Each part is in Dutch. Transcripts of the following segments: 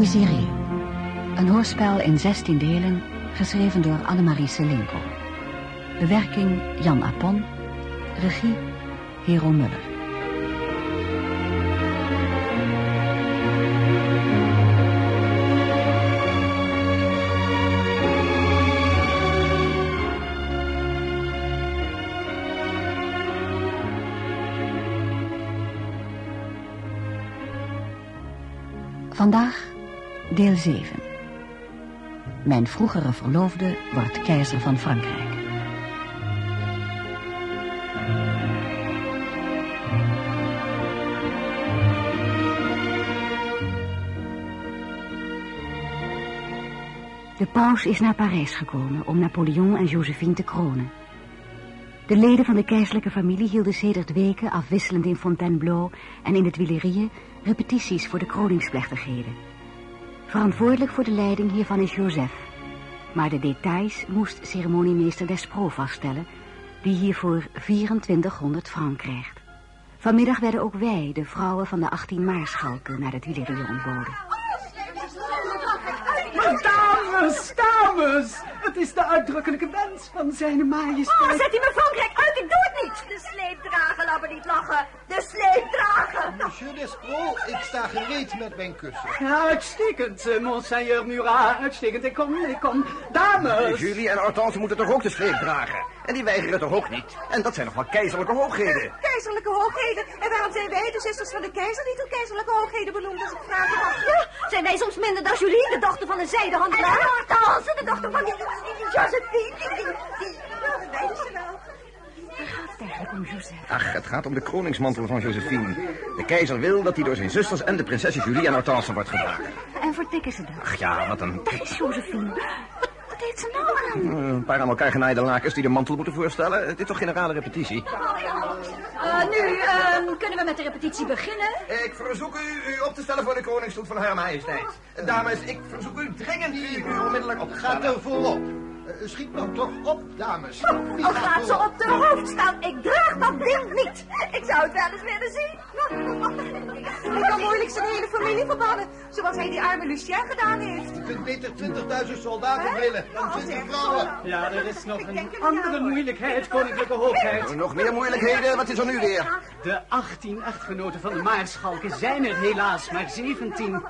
Desiree. Een hoorspel in 16 delen, geschreven door Annemarie Selenko. Bewerking Jan Apon. Regie Hero Muller. 7. Mijn vroegere verloofde wordt keizer van Frankrijk. De paus is naar Parijs gekomen om Napoleon en Josephine te kronen. De leden van de keizerlijke familie hielden sedert weken afwisselend in Fontainebleau en in de Tuileries repetities voor de kroningsplechtigheden. Verantwoordelijk voor de leiding hiervan is Joseph. Maar de details moest ceremoniemeester Despro vaststellen, die hiervoor 2400 frank krijgt. Vanmiddag werden ook wij, de vrouwen van de 18 maarschalken, naar de Tuileries ontboden. Dames, dames! Het is de uitdrukkelijke wens van zijn majesteit. Oh, zet die me Frankrijk uit, ik doe het niet! De sleepdrager, laat me niet lachen. De sleepdrager! Monsieur Despro, ik sta gereed met mijn kussen. Ja, uitstekend, eh, monseigneur Murat. Uitstekend, ik kom, ik kom. Dames! Julie en Hortense moeten toch ook de sleep dragen? En die weigeren toch ook niet? En dat zijn nog wel keizerlijke hoogheden. Keizerlijke hoogheden. En waarom zijn wij, de zusters van de keizer, niet op keizerlijke hoogheden benoemd als ik vragen mag? Ja, zijn wij soms minder dan Julie, de dochter van een zijdehandelaar? En Hortense, de dochter van die, die Josephine, die, die, die... Nou, wij dus wel. Waar gaat het eigenlijk om, Joseph? Ach, het gaat om de koningsmantel van Josephine. De keizer wil dat hij door zijn zusters en de prinsessen Julie en Hortense wordt gedragen. En vertikken ze dat? Ach ja, wat een... Daar is Josephine. Wat, wat heeft ze nou aan? Eh, Een paar aan elkaar genaaide lakens die de mantel moeten voorstellen. Het is toch generale repetitie? Uh, nu, uh, kunnen we met de repetitie beginnen? Ik verzoek u u op te stellen voor de koningsstoet van haar majesteit. Dames, ik verzoek u dringend u u onmiddellijk op te Gaat stellen. er voorop. Eh, schiet nou toch op, dames. Wie Al gaat ze op de hoofd staan, ik draag dat ding niet. Ik zou het wel eens willen zien. Ik kan moeilijk zijn hele familie verbannen, zoals hij die arme Lucien gedaan heeft. Je kunt beter 20.000 soldaten willen dan 20 vrouwen. Ja, er is nog een andere wel. moeilijkheid, koninklijke hoogheid. Nog meer moeilijkheden? Wat is er nu weer? De 18 echtgenoten van de maarschalken zijn er helaas maar 17.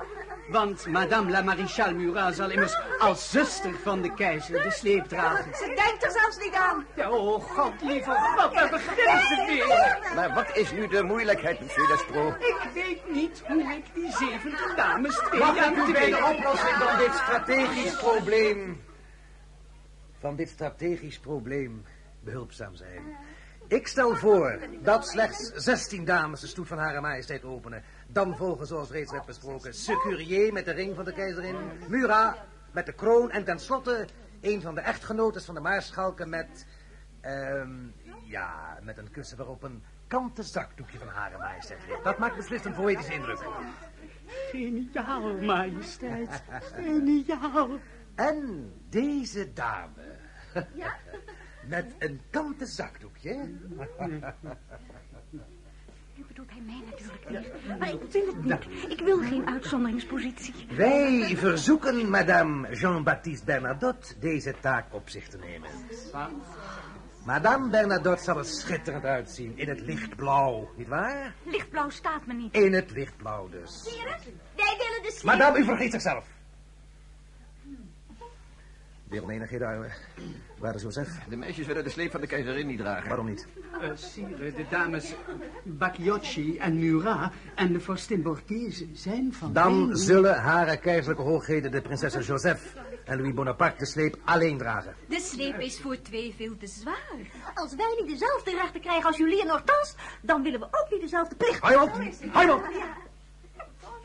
Want madame la maréchale Murat zal immers als zuster van de keizer de sleep dragen. Ze denkt er zelfs niet aan. Ja, oh god, lieve god, daar beginnen ze weer. Maar wat is nu de moeilijkheid, monsieur Despro? Ik weet niet hoe ik die 17 dames twee Mag ik u bij de oplossing van dit strategisch probleem... van dit strategisch probleem behulpzaam zijn? Ik stel voor dat slechts 16 dames de stoet van Hare Majesteit openen. Dan volgen, zoals reeds werd besproken, Securier met de ring van de keizerin, Murat met de kroon en tenslotte een van de echtgenotes van de maarschalken met... ehm ja, met een kussen waarop een kanten zakdoekje van Hare Majesteit ligt. Dat maakt beslist een poëtische indruk. Geniaal, majesteit. Geniaal. En deze dame. Met een kanten zakdoekje. Nu bedoelt hij mij natuurlijk niet. Maar ik wil het niet. Ik wil geen uitzonderingspositie. Wij verzoeken madame Jean-Baptiste Bernadotte deze taak op zich te nemen. Madame Bernadotte zal er schitterend uitzien in het lichtblauw, nietwaar? Lichtblauw staat me niet. In het lichtblauw dus. Wij willen de sleep. Madame, u vergeet zichzelf. Wereldmenigheden, uwe. Waar is Joseph? De meisjes willen de sleep van de keizerin niet dragen. Waarom niet? Eh, sire, de dames Bacchiocci en Murat en de vorstin Borghese zijn van Dan mening- zullen hare keizerlijke hoogheden de prinsessen Joseph en Louis Bonaparte de sleep alleen dragen. De sleep is voor twee veel te zwaar. Als wij niet dezelfde rechten krijgen als Julie en Hortense, dan willen we ook niet dezelfde plicht. Hou op! Hou op!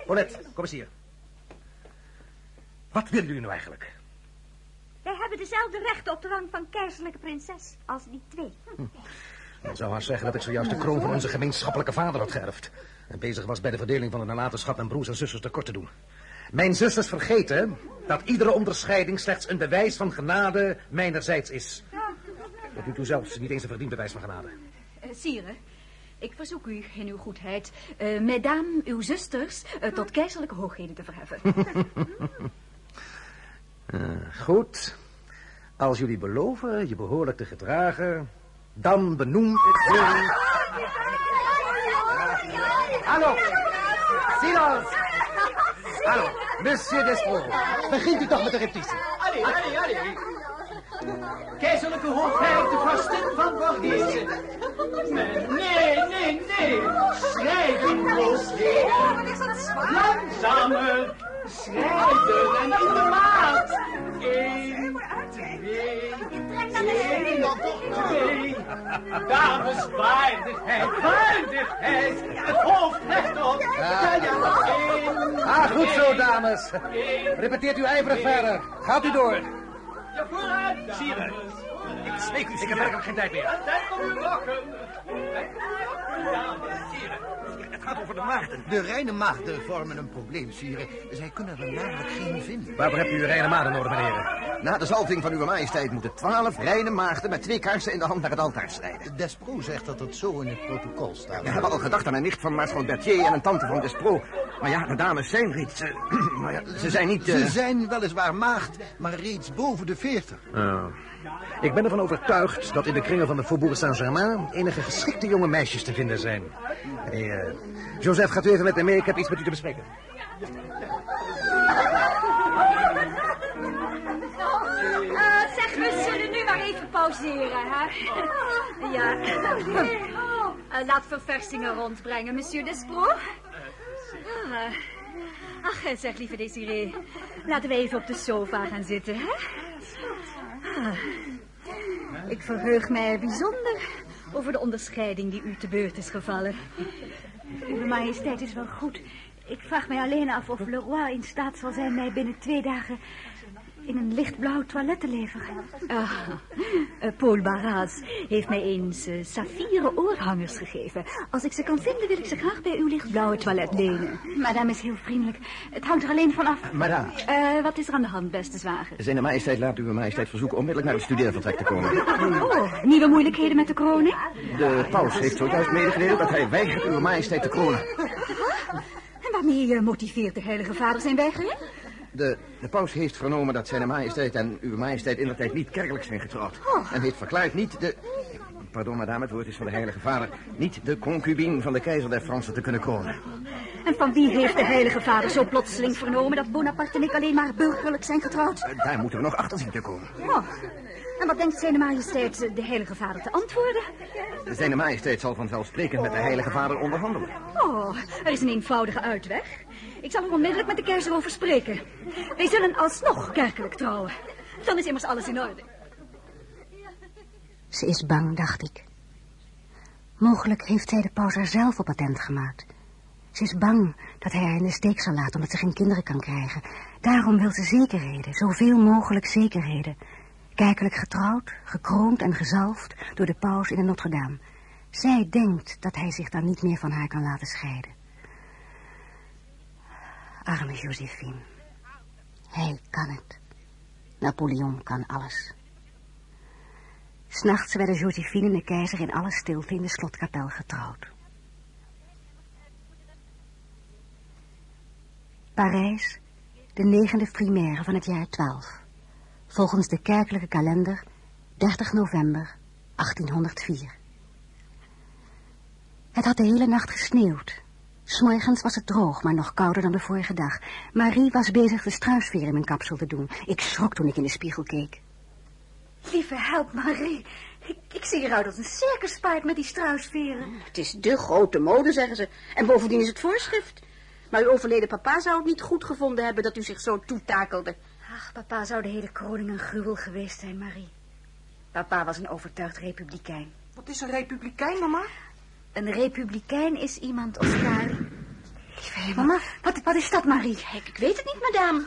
Paulette, kom eens hier. Wat willen jullie nou eigenlijk? Hebben dezelfde rechten op de rang van keizerlijke prinses als die twee. Dan zou haar zeggen dat ik zojuist de kroon van onze gemeenschappelijke vader had geërfd. En bezig was bij de verdeling van de nalatenschap mijn broers en zusters tekort te doen. Mijn zusters vergeten dat iedere onderscheiding slechts een bewijs van genade mijnerzijds is. Tot nu toe zelfs niet eens een verdiend bewijs van genade. Eh, sire, Ik verzoek u, in uw goedheid, uh, mesdames, uw zusters, uh, tot keizerlijke hoogheden te verheffen. uh, goed. Als jullie beloven je behoorlijk te gedragen, dan benoem ik jullie... Hallo! Silence! Hallo, monsieur Despro. Begint u toch met de repetitie. Allee, allee, allee. Keizerlijke hoogheid, de vastin van Borghese. Nee, nee, nee, nee. Schrijven, losheden. Langzamer. Schrijven en in de maat. Eén, twee, één, twee. Dames, waardigheid, waardigheid. Het hoofd rechtop. Ja, ja, één. Ah, goed zo, dames. Repeteert u ijverig verder. Gaat u door. Ja, vooruit, Sire, ik smeek u, ik heb werkelijk geen tijd meer. Tijd om uw blokken. Sire, het gaat over de maagden. De reine maagden vormen een probleem, Sire. Zij kunnen er namelijk geen vinden. Waarvoor hebt u reine maagden nodig, meneer? Na de zalving van uw majesteit moeten twaalf reine maagden met twee kaarsen in de hand naar het altaar strijden. Despro zegt dat het zo in het protocol staat. We hebben al gedacht aan een nicht van Maarschal Berthier en een tante van Despro. Maar ja, de dames zijn reeds... Uh, maar ja, ze zijn niet... Uh... Ze zijn weliswaar maagd, maar reeds boven de veertig. Oh. Ik ben ervan overtuigd dat in de kringen van de Faubourg Saint-Germain... enige geschikte jonge meisjes te vinden zijn. Hey, uh, Joseph, gaat u even met me mee? Ik heb iets met u te bespreken. Uh, zeg, we zullen nu maar even pauzeren, hè? ja. Uh, laat verversingeren rondbrengen, monsieur Despro. Uh, ach, zeg, lieve Desiree. Laten we even op de sofa gaan zitten, hè? Ah, ik verheug mij bijzonder over de onderscheiding die u te beurt is gevallen. Uwe majesteit is wel goed. Ik vraag mij alleen af of Leroy in staat zal zijn mij binnen twee dagen in een lichtblauw toilet te leveren. Ah, uh, Paul Barras heeft mij eens uh, saffieren oorhangers gegeven. Als ik ze kan vinden, wil ik ze graag bij uw lichtblauwe toilet lenen. Madame is heel vriendelijk. Het hangt er alleen van af. Madame. Uh, wat is er aan de hand, beste zwager? Zijn majesteit laat uw majesteit verzoeken onmiddellijk naar het studeervertrek te komen. Oh, nieuwe moeilijkheden met de kroning? De paus heeft zojuist medegedeeld dat hij weigert uw majesteit te kronen. En waarmee motiveert de heilige vader zijn weigering? De, de paus heeft vernomen dat zijn majesteit en uw majesteit in de tijd niet kerkelijk zijn getrouwd. Oh. En heeft verklaard niet de... Pardon, madame, het woord is van de heilige vader. Niet de concubine van de keizer der Fransen te kunnen kronen. En van wie heeft de heilige vader zo plotseling vernomen dat Bonaparte en ik alleen maar burgerlijk zijn getrouwd? Uh, daar moeten we nog achter zien te komen. Oh. En wat denkt zijn majesteit de heilige vader te antwoorden? Zijn majesteit zal vanzelfsprekend met de heilige vader onderhandelen. Oh, er is een eenvoudige uitweg. Ik zal er onmiddellijk met de keizer over spreken. Wij zullen alsnog kerkelijk trouwen. Dan is immers alles in orde. Ze is bang, dacht ik. Mogelijk heeft zij de paus haar zelf op patent gemaakt. Ze is bang dat hij haar in de steek zal laten omdat ze geen kinderen kan krijgen. Daarom wil ze zekerheden, zoveel mogelijk zekerheden. Kerkelijk getrouwd, gekroond en gezalfd door de paus in de Notre-Dame. Zij denkt dat hij zich dan niet meer van haar kan laten scheiden. Arme Josephine. Hij kan het. Napoleon kan alles. S'nachts werden Josephine en de keizer in alle stilte in de slotkapel getrouwd. Parijs, de negende primaire van het jaar 12. Volgens de kerkelijke kalender 30 november 1804. Het had de hele nacht gesneeuwd. S'morgens was het droog, maar nog kouder dan de vorige dag. Marie was bezig de struisveer in mijn kapsel te doen. Ik schrok toen ik in de spiegel keek. Lieve help, Marie. Ik, ik zie eruit als een circuspaard met die struisveren. Het is de grote mode, zeggen ze. En bovendien is het voorschrift. Maar uw overleden papa zou het niet goed gevonden hebben dat u zich zo toetakelde. Ach, papa zou de hele kroning een gruwel geweest zijn, Marie. Papa was een overtuigd republikein. Wat is een republikein, mama? Een republikein is iemand, Oscar... Lieve hemel. Mama, wat, wat is dat, Marie? Ik, ik weet het niet, madame.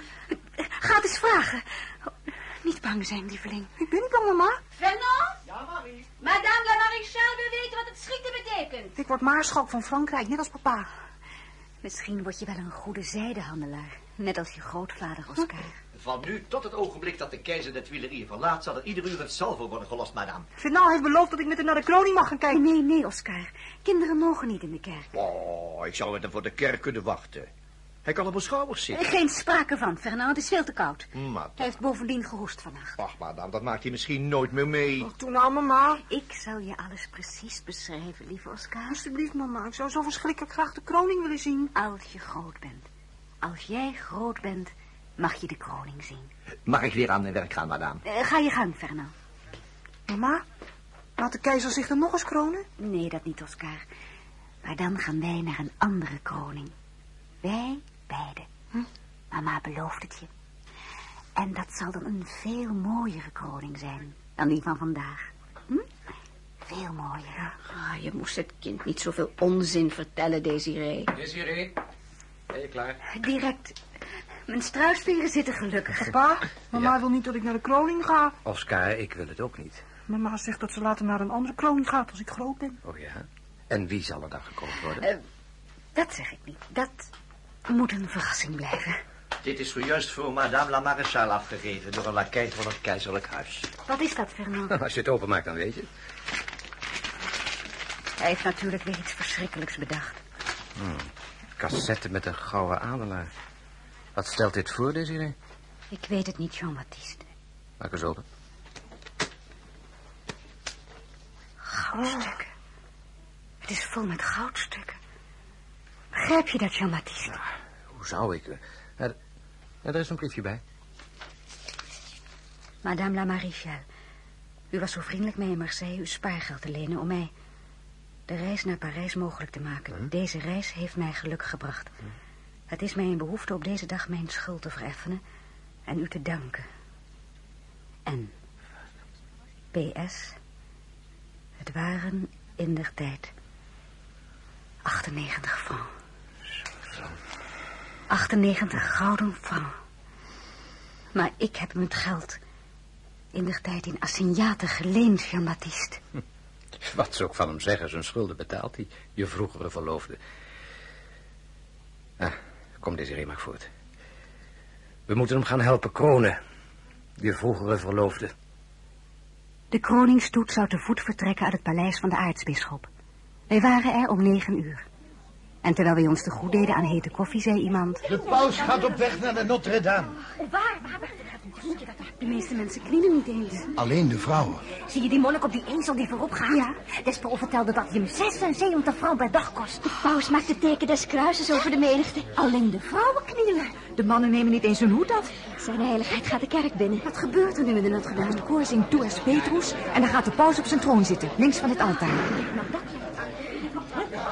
Ga het eens vragen. Niet bang zijn, lieveling. Ik ben niet bang, mama. Fernand? Ja, Marie. Madame la Maréchale wil weten wat het schieten betekent. Ik word maarschalk van Frankrijk, net als papa. Misschien word je wel een goede zijdehandelaar. Net als je grootvader, Oscar. Van nu tot het ogenblik dat de keizer de Tuileries verlaat... zal er ieder uur een salvo worden gelost, madame. Fernand heeft beloofd dat ik met hem naar de kroning mag gaan kijken. Nee, nee, Oscar. Kinderen mogen niet in de kerk. Oh, ik zou met hem voor de kerk kunnen wachten. Hij kan op mijn schouders zitten. Geen sprake van, Fernand. Het is veel te koud. Hij heeft bovendien gehoest vannacht. ach, madame, dat maakt hij misschien nooit meer mee. Toen nou, mama. Ik zal je alles precies beschrijven, lieve Oscar. Alsjeblieft, mama. Ik zou zo verschrikkelijk graag de kroning willen zien. Als je groot bent. Als jij groot bent, mag je de kroning zien. Mag ik weer aan mijn werk gaan, madame? Eh, ga je gang, Fernand. Mama, laat de keizer zich dan nog eens kronen? Nee, dat niet, Oscar. Maar dan gaan wij naar een andere kroning. Wij beiden. Hm? Mama belooft het je. En dat zal dan een veel mooiere kroning zijn dan die van vandaag. Hm? Veel mooier. Ah, je moest het kind niet zoveel onzin vertellen, Desiree. Desiree, ben je klaar? Direct. Mijn struisveren zitten gelukkig. Pa, mama wil niet dat ik naar de kroning ga. Oscar, ik wil het ook niet. Mama zegt dat ze later naar een andere kroning gaat als ik groot ben. Oh ja? En wie zal er dan gekookt worden? Eh, dat zeg ik niet. Dat moet een verrassing blijven. Dit is zojuist voor madame la maréchale afgegeven... door een lakij van het keizerlijk huis. Wat is dat, Fernand? Als je het openmaakt, dan weet je. Hij heeft natuurlijk weer iets verschrikkelijks bedacht. Cassette met een gouden adelaar. Wat stelt dit voor, Desiree? Ik weet het niet, Jean-Baptiste. Maak eens open. Goudstukken. Het is vol met goudstukken. Begrijp je dat, Jean-Baptiste? Hoe zou ik... eh, Er, er is een briefje bij. Madame la Maréchale, u was zo vriendelijk mij in Marseille uw spaargeld te lenen om mij de reis naar Parijs mogelijk te maken. Deze reis heeft mij geluk gebracht. Het is mij een behoefte op deze dag mijn schuld te vereffenen en u te danken. En, PS, het waren in der tijd 98 francs. 98 gouden francs. Maar ik heb hem het geld in der tijd in assignaten geleend, Jean-Baptiste. Wat ze ook van hem zeggen, zijn schulden betaalt hij. Je vroegere verloofde. Ah, kom Desiree maar voort. We moeten hem gaan helpen kronen. Je vroegere verloofde. De kroningstoet zou te voet vertrekken uit het paleis van de aartsbisschop. Wij waren er om negen uur. En terwijl wij ons te goed deden aan hete koffie, zei iemand... De paus gaat op weg naar de Notre-Dame. Waar, waar, waar? De meeste mensen knielen niet eens. Alleen de vrouwen. Zie je die monnik op die ezel die voorop gaat? Ja. Despero vertelde dat hij hem 76 francs per dag kost. De paus maakt het teken des kruises over de menigte. Alleen de vrouwen knielen. De mannen nemen niet eens hun hoed af. Zijn heiligheid gaat de kerk binnen. Wat gebeurt er nu in de Notre-Dame? Het koor zingt Petrus en dan gaat de paus op zijn troon zitten, links van het altaar.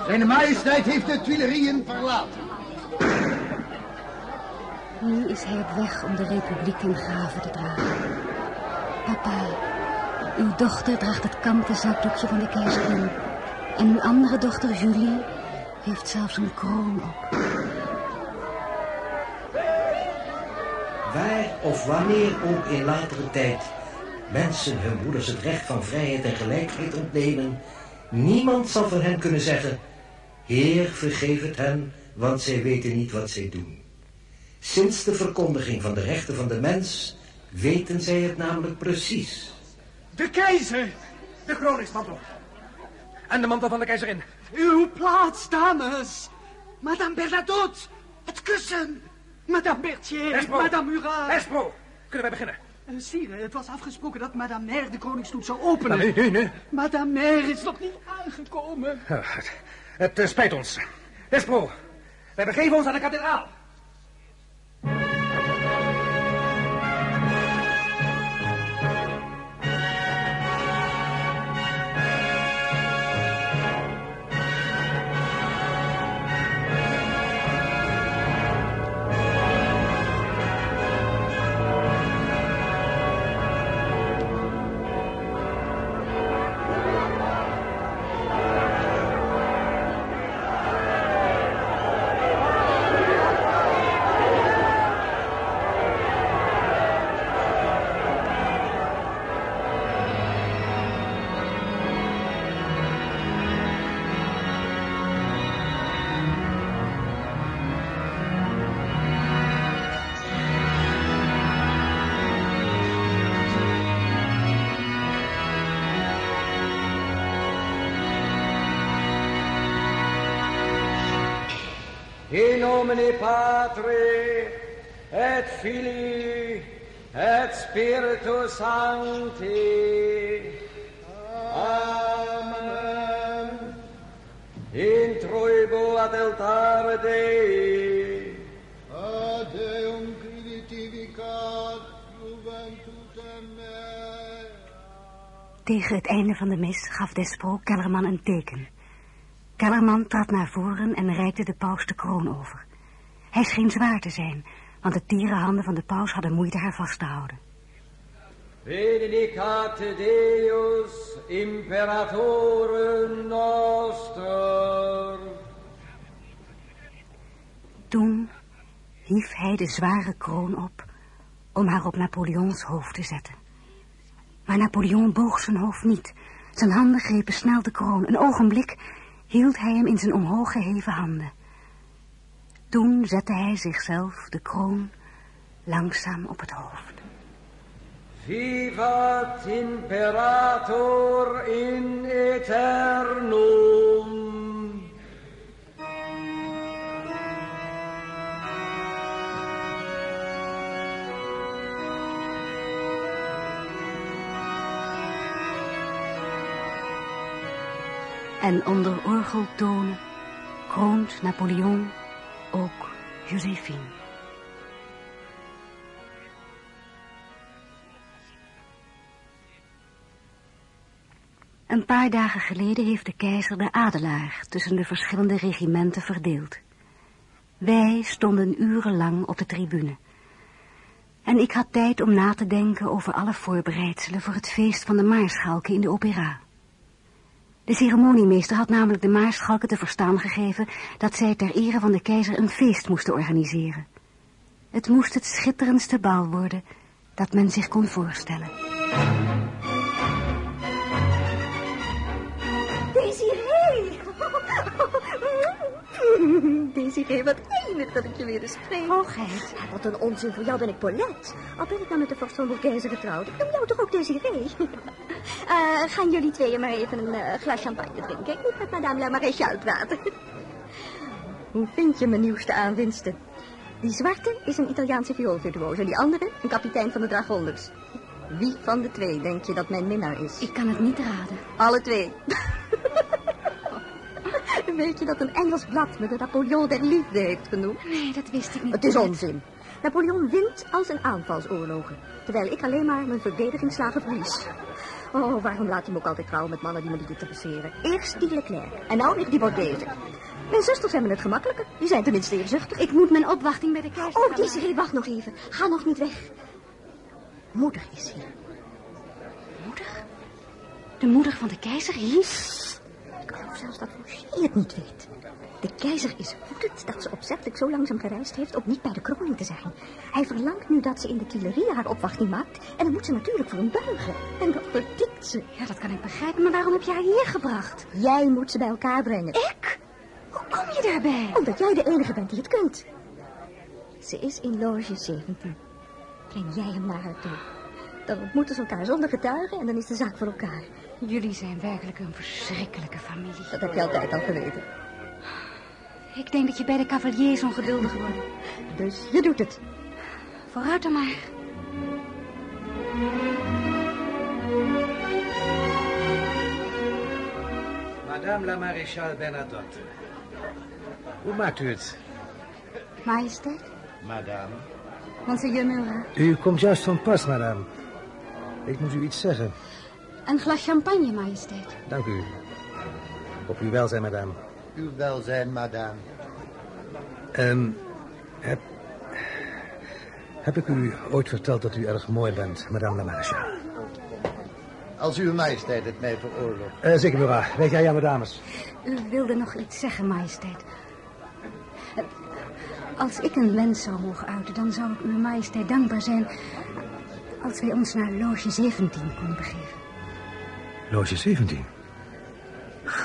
Zijn majesteit heeft de Tuilerieën verlaten. Nu is hij op weg om de republiek ten graven te dragen. Papa, uw dochter draagt het kanten zakdoekje van de keizerin. En uw andere dochter Julie heeft zelfs een kroon op. Waar of wanneer ook in latere tijd mensen hun broeders het recht van vrijheid en gelijkheid ontnemen, niemand zal van hen kunnen zeggen, Heer, vergeef het hen, want zij weten niet wat zij doen. Sinds de verkondiging van de rechten van de mens weten zij het namelijk precies. De keizer! De kroningsmantel. En de mantel van de keizerin. Uw plaats, dames! Madame Bernadotte! Het kussen! Madame Berthier! Espro. Madame Murat! Espro, kunnen wij beginnen? Eh, Sire, het was afgesproken dat Madame Mère de koningstoet zou openen. Nu, nu, nu. Madame Mère is nog niet aangekomen. Ah, Het, het eh, spijt ons. Espro, wij begeven ons aan de kathedraal. Nomine Patri, et Filii, et Spiritus Sancti. Amen. In troibo ad altare Dei. Ad juventutem mea. Tegen het einde van de mis gaf Despro Kellerman een teken. Kellerman trad naar voren en reikte de paus de kroon over. Hij scheen zwaar te zijn, want de tere handen van de paus hadden moeite haar vast te houden. Benedicate Deus, Imperatore noster. Toen hief hij de zware kroon op om haar op Napoleons hoofd te zetten. Maar Napoleon boog zijn hoofd niet. Zijn handen grepen snel de kroon. Een ogenblik hield hij hem in zijn omhoog geheven handen. Toen zette hij zichzelf de kroon langzaam op het hoofd. Vivat Imperator in aeternum. En onder orgeltonen kroont Napoleon ook Josephine. Een paar dagen geleden heeft de keizer de adelaar tussen de verschillende regimenten verdeeld. Wij stonden urenlang op de tribune. En ik had tijd om na te denken over alle voorbereidselen voor het feest van de maarschalken in de opera. De ceremoniemeester had namelijk de maarschalken te verstaan gegeven dat zij ter ere van de keizer een feest moesten organiseren. Het moest het schitterendste bal worden dat men zich kon voorstellen. Desiree! Desiree, wat enig dat ik je weer eens spreek. Hoogheid. Wat een onzin, voor jou ben ik Paulette. Al ben ik nou met de vorst van Borghese getrouwd. Ik noem jou toch ook Desiree? Eh, gaan jullie tweeën maar even een eh, glas champagne drinken. Ik moet met madame la maréchale praten. Hoe vind je mijn nieuwste aanwinsten? Die zwarte is een Italiaanse vioolvirtuoos en die andere een kapitein van de dragonders. Wie van de twee denk je dat mijn minnaar is? Ik kan het niet raden. Alle twee. Weet je dat een Engels blad me de Napoleon der Liefde heeft genoemd? Nee, dat wist ik niet. Het is onzin. Napoleon wint als een aanvalsoorlogen, terwijl ik alleen maar mijn verdedigingsslagen verlies. Oh, waarom laat hij me ook altijd trouwen met mannen die me niet interesseren? Eerst die Leclerc en nou weer die Borghese. Mijn zusters hebben het gemakkelijker. Die zijn tenminste eerzuchtig. Ik moet mijn opwachting bij de keizer... Oh, Desiree, wacht nog even. Ga nog niet weg. Moeder is hier. Moeder? De moeder van de keizer hier? Ik geloof zelfs dat Fouché het niet weet. De keizer is woedend dat ze opzettelijk zo langzaam gereisd heeft om niet bij de kroning te zijn. Hij verlangt nu dat ze in de Tuileries haar opwachting maakt. En dan moet ze natuurlijk voor hem buigen. En dat verdikt ze. Ja, dat kan ik begrijpen, maar waarom heb je haar hier gebracht? Jij moet ze bij elkaar brengen. Ik? Hoe kom je daarbij? Omdat jij de enige bent die het kunt. Ze is in loge 17. Breng jij hem naar haar toe. Dan ontmoeten ze elkaar zonder getuigen en dan is de zaak voor elkaar. Jullie zijn werkelijk een verschrikkelijke familie. Dat heb je altijd al geweten. Ik denk dat je bij de cavaliers ongeduldig wordt. Dus je doet het. Vooruit dan maar. Madame la maréchale Bernadotte. Hoe maakt u het? Majesteit, Madame. monseigneur Murat. U komt juist van pas, madame. Ik moet u iets zeggen. Een glas champagne, majesteit. Dank u. Op uw welzijn, madame. Uw welzijn, madame. Ehm, heb, heb ik u ooit verteld dat u erg mooi bent, madame la maréchale? Als uw majesteit het mij veroorlooft. Eh, zeker, Murat. Weet jij mijn dames? U wilde nog iets zeggen, majesteit. Als ik een wens zou mogen uiten, dan zou ik uw majesteit dankbaar zijn... als wij ons naar loge 17 konden begeven. Loge 17.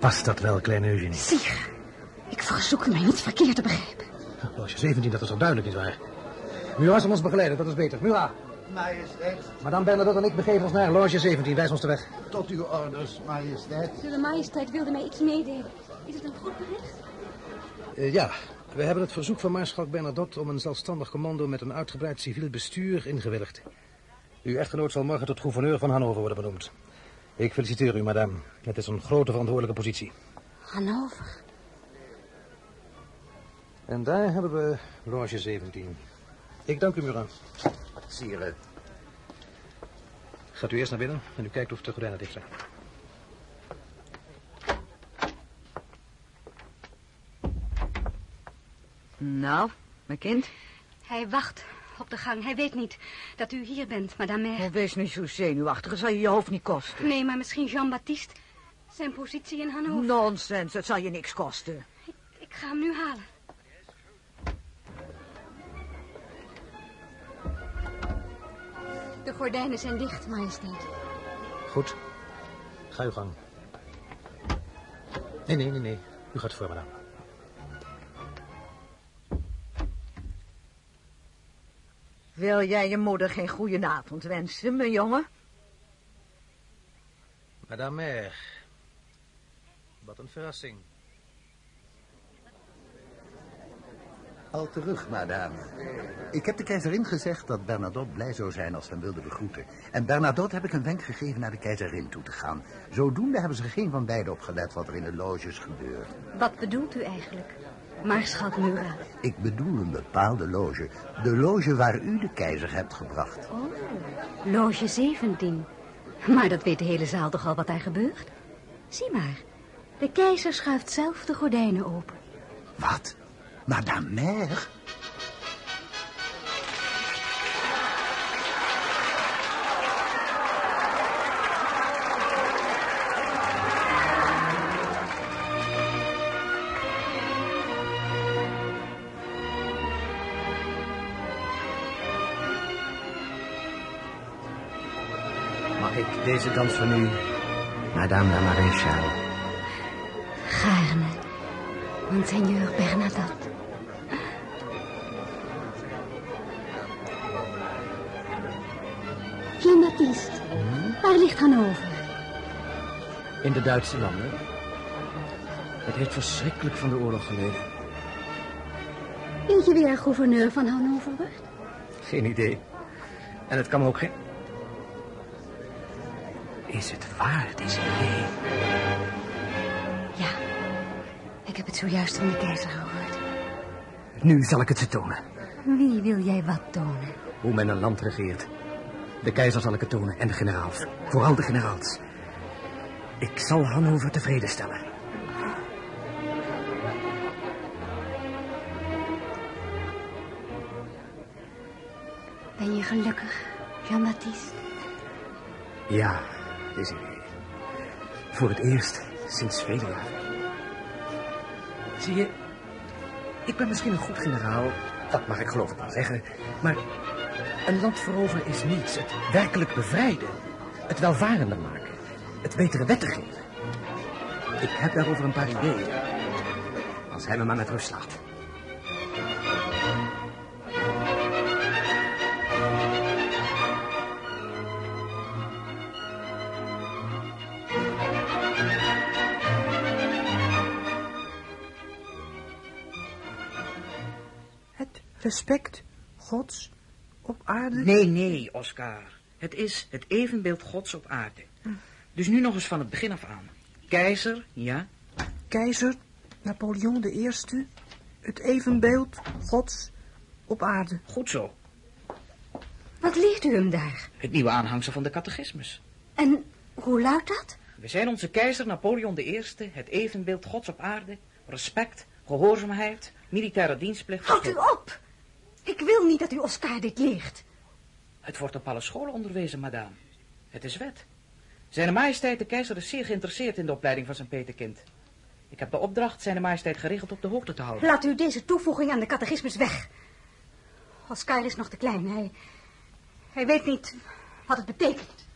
Past dat wel, kleine Eugenie? Sire, ik verzoek u mij niet verkeerd te begrijpen. Loge 17, dat is toch duidelijk, nietwaar? Murat zal ons begeleiden, dat is beter. Murat, Majesteit, madame Bernadotte en ik begeven ons naar loge 17. Wijs ons de weg. tot uw orders, majesteit. De majesteit wilde mij iets meedelen. Is het een goed bericht? Eh, ja, We hebben het verzoek van Maarschalk Bernadotte om een zelfstandig commando met een uitgebreid civiel bestuur ingewilligd. Uw echtgenoot zal morgen tot gouverneur van Hannover worden benoemd. Ik feliciteer u, madame. Het is een grote verantwoordelijke positie. Hannover. En daar hebben we loge 17. Ik dank u, Murat. Sire, Gaat u eerst naar binnen en u kijkt of de gordijnen dicht zijn. Nou, mijn kind. Hij wacht op de gang. Hij weet niet dat u hier bent, madame mère. Oh, wees niet zo zenuwachtig. Het zal je je hoofd niet kosten. Nee, maar misschien Jean-Baptiste. Zijn positie in Hannover. Nonsens, het zal je niks kosten. Ik ga hem nu halen. De gordijnen zijn dicht, majesteit. Goed. Ga uw gang. Nee, nee, nee, nee. U gaat voor, madame. Wil jij je moeder geen goede avond wensen, mijn jongen? Madame mère. Wat een verrassing. al terug, madame. Ik heb de keizerin gezegd dat Bernadotte blij zou zijn als we hem wilde begroeten. En Bernadotte heb ik een wenk gegeven naar de keizerin toe te gaan. Zodoende hebben ze geen van beiden opgelet wat er in de loges gebeurt. Wat bedoelt u eigenlijk, Maarschalk Murat? Ik bedoel een bepaalde loge. De loge waar u de keizer hebt gebracht. Oh, loge 17. Maar dat weet de hele zaal toch al wat daar gebeurt? Zie maar, de keizer schuift zelf de gordijnen open. Wat? Madame mère? Deze dans van u, madame la maréchale? Gaarne, monseigneur Bernadotte. Jean-Baptiste, waar ligt Hannover? In de Duitse landen. Het heeft verschrikkelijk van de oorlog geleden. Weet je wie er gouverneur van Hannover wordt? Geen idee. En het kan me ook geen... Is het waar, deze idee? Ja, ik heb het zojuist van de keizer gehoord. Nu zal ik het ze tonen. Wie wil jij wat tonen? Hoe men een land regeert. De keizer zal ik het tonen en de generaals. Vooral de generaals. Ik zal Hannover tevreden stellen. Ben je gelukkig, Jean-Baptiste? Ja, deze. Voor het eerst sinds vele jaren. Zie je, ik ben misschien een goed generaal. Dat mag ik geloof ik wel zeggen. Maar een land veroveren is niets. Het werkelijk bevrijden. Het welvarender maken. Het betere wetten geven. Ik heb daarover een paar ideeën. Als hij me maar met rust laat. Respect Gods op aarde? Nee, nee, Oscar. Het is het evenbeeld Gods op aarde. Dus nu nog eens van het begin af aan. Keizer, ja. Keizer, Napoleon de Eerste, het evenbeeld Gods op aarde. Goed zo. Wat leert u hem daar? Het nieuwe aanhangsel van de catechismus. En hoe luidt dat? We zijn onze keizer Napoleon I, het evenbeeld Gods op aarde, respect, gehoorzaamheid, militaire dienstplicht. Houd u op! Ik wil niet dat u Oscar dit leert. Het wordt op alle scholen onderwezen, madame. Het is wet. Zijn majesteit de keizer is zeer geïnteresseerd in de opleiding van zijn peterkind. Ik heb de opdracht zijn majesteit geregeld op de hoogte te houden. Laat u deze toevoeging aan de catechismus weg. Oscar is nog te klein. Hij, hij weet niet wat het betekent.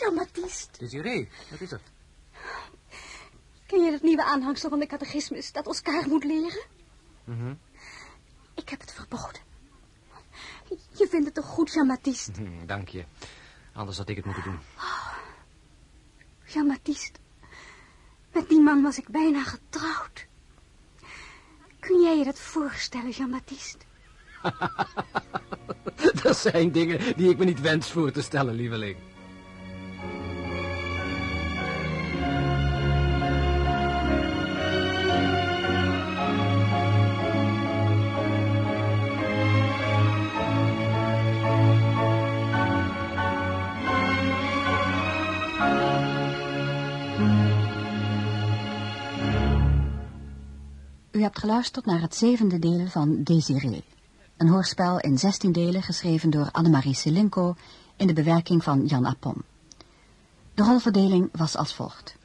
Jean-Baptiste, Desiree, wat is er? Ken je het nieuwe aanhangsel van de catechismus dat Oscar moet leren? Mhm. Ik heb het verboden. Je vindt het toch goed, Jean-Baptiste? Hm, Dank je. Anders had ik het moeten doen. Jean-Baptiste, met die man was ik bijna getrouwd. Kun jij je dat voorstellen, Jean-Baptiste? dat zijn dingen die ik me niet wens voor te stellen, lieveling. U hebt geluisterd naar het zevende deel van Désiré. Een hoorspel in zestien delen geschreven door Annemarie Selinko in de bewerking van Jan Appon. De rolverdeling was als volgt.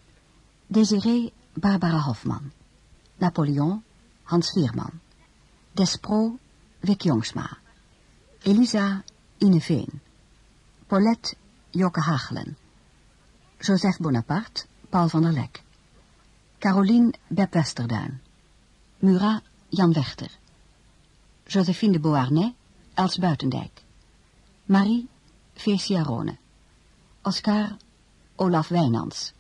Désiré Barbara Hofman. Napoleon Hans Vierman. Despro Wik Jongsma. Elisa Ine Veen. Paulette Joke Hagelen. Joseph Bonaparte Paul van der Lek. Caroline Beb Westerduin. Murat Jan Wechter. Josephine de Beauharnais, Els Buitendijk. Marie, Fecia Rone. Oscar, Olaf Wijnands.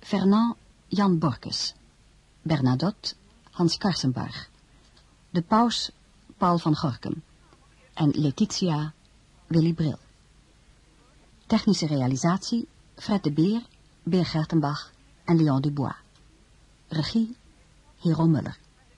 Fernand, Jan Borkes. Bernadotte, Hans Karsenbarg. De paus, Paul van Gorkum. En Letitia, Willy Bril. Technische realisatie, Fred de Beer, Beer Gertenbach en Leon Dubois. Regie, Hero Muller.